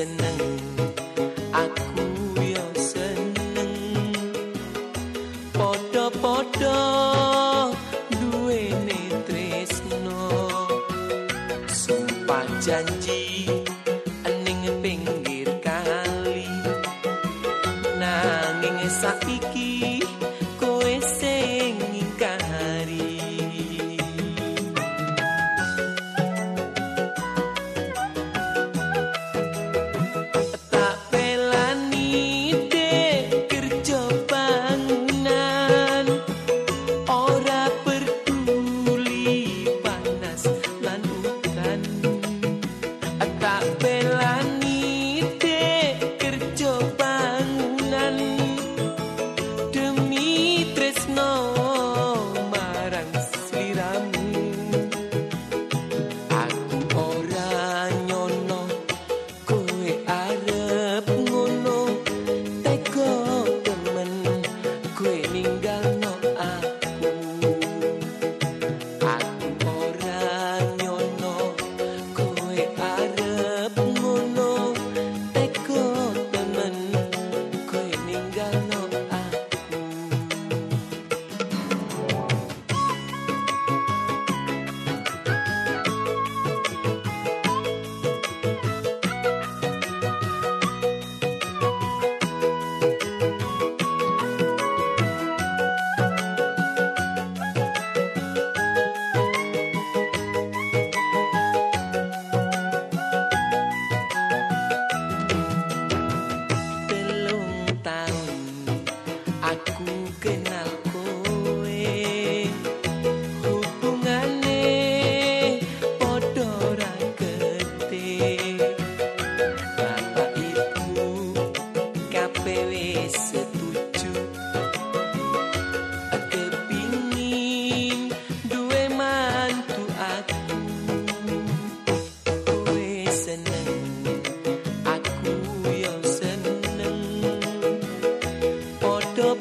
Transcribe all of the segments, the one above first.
seneng aku yo seneng. Padha-padha duwene tresno sumpah janji ening pinggir kali. Nanging saiki aku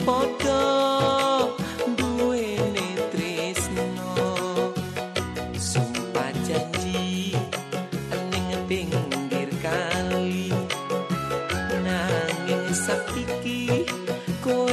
podo duwene tresno. Sumpah janji ning pinggir kali. Nanging sak iki kowe